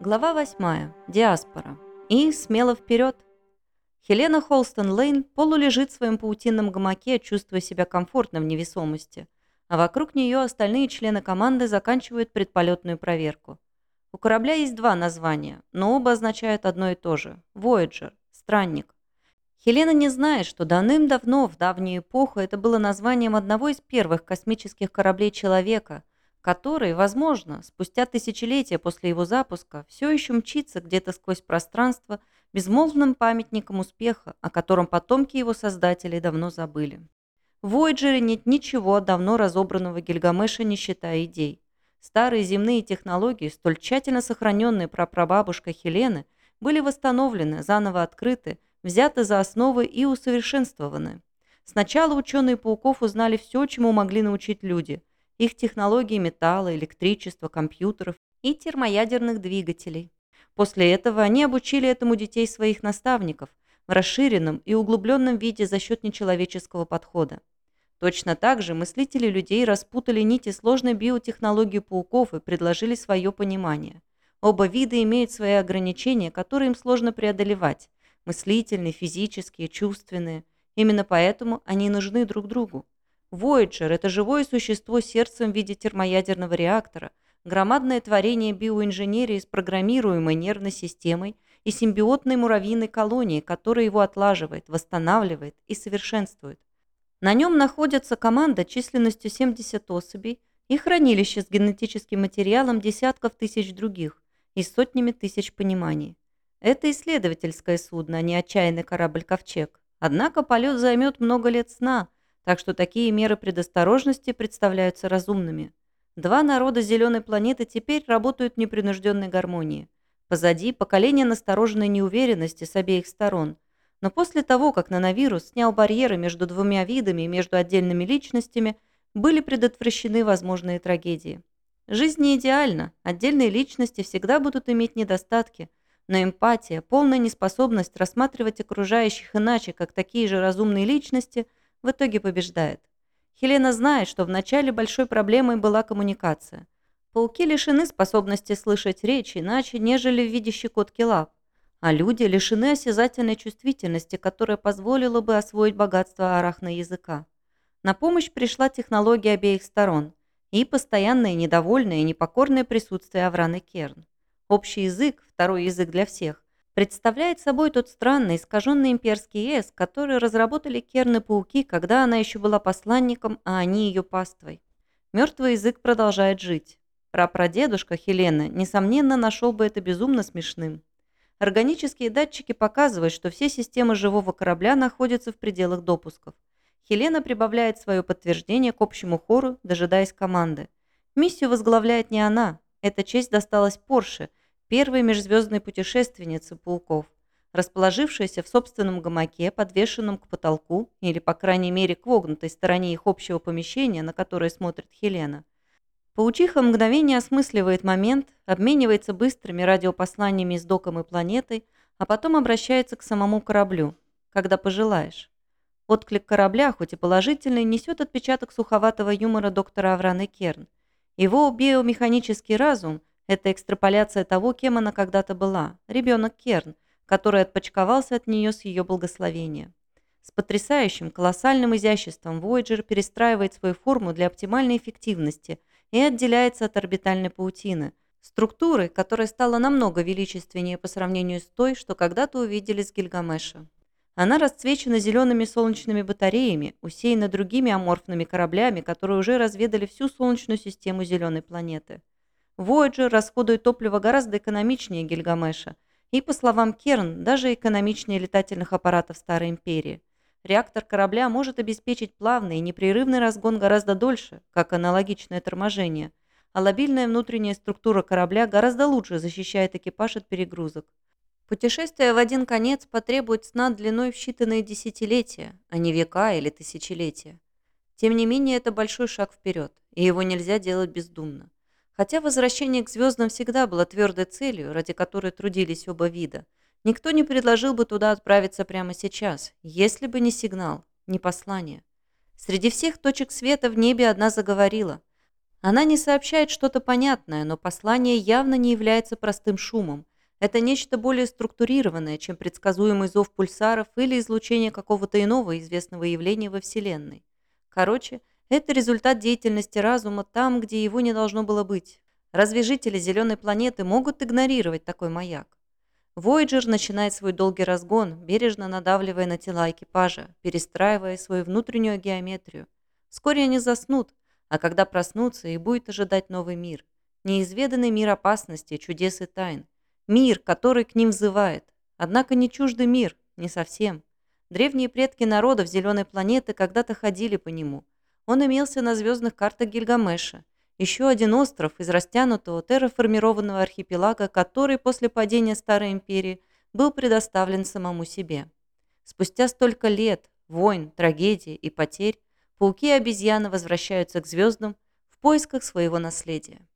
Глава 8. Диаспора. И смело вперед. Хелена Холстон Лейн полулежит в своем паутинном гамаке, чувствуя себя комфортно в невесомости, а вокруг нее остальные члены команды заканчивают предполетную проверку. У корабля есть два названия, но оба означают одно и то же – Voyager – странник. Хелена не знает, что давным-давно, в давнюю эпоху, это было названием одного из первых космических кораблей человека – который, возможно, спустя тысячелетия после его запуска все еще мчится где-то сквозь пространство безмолвным памятником успеха, о котором потомки его создателей давно забыли. В Voyager нет ничего давно разобранного Гильгамеша, не считая идей. Старые земные технологии, столь тщательно сохраненные прапрабабушкой Хелены, были восстановлены, заново открыты, взяты за основы и усовершенствованы. Сначала ученые пауков узнали все, чему могли научить люди – их технологии металла, электричества, компьютеров и термоядерных двигателей. После этого они обучили этому детей своих наставников в расширенном и углубленном виде за счет нечеловеческого подхода. Точно так же мыслители людей распутали нити сложной биотехнологии пауков и предложили свое понимание. Оба вида имеют свои ограничения, которые им сложно преодолевать – мыслительные, физические, чувственные. Именно поэтому они нужны друг другу. Voyager – это живое существо с сердцем в виде термоядерного реактора, громадное творение биоинженерии с программируемой нервной системой и симбиотной муравьиной колонией, которая его отлаживает, восстанавливает и совершенствует. На нем находится команда численностью 70 особей и хранилище с генетическим материалом десятков тысяч других и сотнями тысяч пониманий. Это исследовательское судно, а не отчаянный корабль-ковчег. Однако полет займет много лет сна – так что такие меры предосторожности представляются разумными. Два народа зеленой планеты теперь работают в непринужденной гармонии. Позади поколение настороженной неуверенности с обеих сторон. Но после того, как нановирус снял барьеры между двумя видами и между отдельными личностями, были предотвращены возможные трагедии. Жизнь не идеальна, отдельные личности всегда будут иметь недостатки, но эмпатия, полная неспособность рассматривать окружающих иначе, как такие же разумные личности – в итоге побеждает. Хелена знает, что в начале большой проблемой была коммуникация. Пауки лишены способности слышать речь иначе, нежели в виде щекотки лап, а люди лишены осязательной чувствительности, которая позволила бы освоить богатство арахноязыка. На помощь пришла технология обеих сторон и постоянное недовольное и непокорное присутствие Авраны Керн. Общий язык, второй язык для всех, представляет собой тот странный искаженный имперский эс, который разработали керны-пауки, когда она еще была посланником, а они ее паствой. Мертвый язык продолжает жить. Прапрадедушка Хелена, несомненно, нашел бы это безумно смешным. Органические датчики показывают, что все системы живого корабля находятся в пределах допусков. Хелена прибавляет свое подтверждение к общему хору, дожидаясь команды. Миссию возглавляет не она. Эта честь досталась Порше – первой межзвездной путешественницы пауков, расположившейся в собственном гамаке, подвешенном к потолку, или, по крайней мере, к вогнутой стороне их общего помещения, на которое смотрит Хелена. Паучиха мгновение осмысливает момент, обменивается быстрыми радиопосланиями с доком и планетой, а потом обращается к самому кораблю, когда пожелаешь. Отклик корабля, хоть и положительный, несет отпечаток суховатого юмора доктора Авраны Керн. Его биомеханический разум – это экстраполяция того, кем она когда-то была. Ребенок Керн, который отпочковался от нее с ее благословения. С потрясающим, колоссальным изяществом Voyager перестраивает свою форму для оптимальной эффективности и отделяется от орбитальной паутины, структуры, которая стала намного величественнее по сравнению с той, что когда-то увидели с Гильгамеша. Она расцвечена зелеными солнечными батареями, усеяна другими аморфными кораблями, которые уже разведали всю Солнечную систему зеленой планеты. Voyager расходует топливо гораздо экономичнее Гильгамеша. И, по словам Керн, даже экономичнее летательных аппаратов Старой Империи. Реактор корабля может обеспечить плавный и непрерывный разгон гораздо дольше, как аналогичное торможение, а лобильная внутренняя структура корабля гораздо лучше защищает экипаж от перегрузок. Путешествие в один конец потребует сна длиной в считанные десятилетия, а не века или тысячелетия. Тем не менее, это большой шаг вперед, и его нельзя делать бездумно. Хотя возвращение к звездам всегда было твердой целью, ради которой трудились оба вида, никто не предложил бы туда отправиться прямо сейчас, если бы не сигнал, не послание. Среди всех точек света в небе одна заговорила. Она не сообщает что-то понятное, но послание явно не является простым шумом. Это нечто более структурированное, чем предсказуемый зов пульсаров или излучение какого-то иного известного явления во Вселенной. Короче, это результат деятельности разума там, где его не должно было быть. Разве жители зеленой планеты могут игнорировать такой маяк? Voyager начинает свой долгий разгон, бережно надавливая на тела экипажа, перестраивая свою внутреннюю геометрию. Вскоре они заснут, а когда проснутся, их будет ожидать новый мир. Неизведанный мир опасности, чудес и тайн. Мир, который к ним взывает. Однако не чуждый мир, не совсем. Древние предки народов зеленой планеты когда-то ходили по нему. Он имелся на звездных картах Гильгамеша. Еще один остров из растянутого терраформированного архипелага, который после падения Старой Империи был предоставлен самому себе. Спустя столько лет, войн, трагедий и потерь, пауки и обезьяны возвращаются к звездам в поисках своего наследия.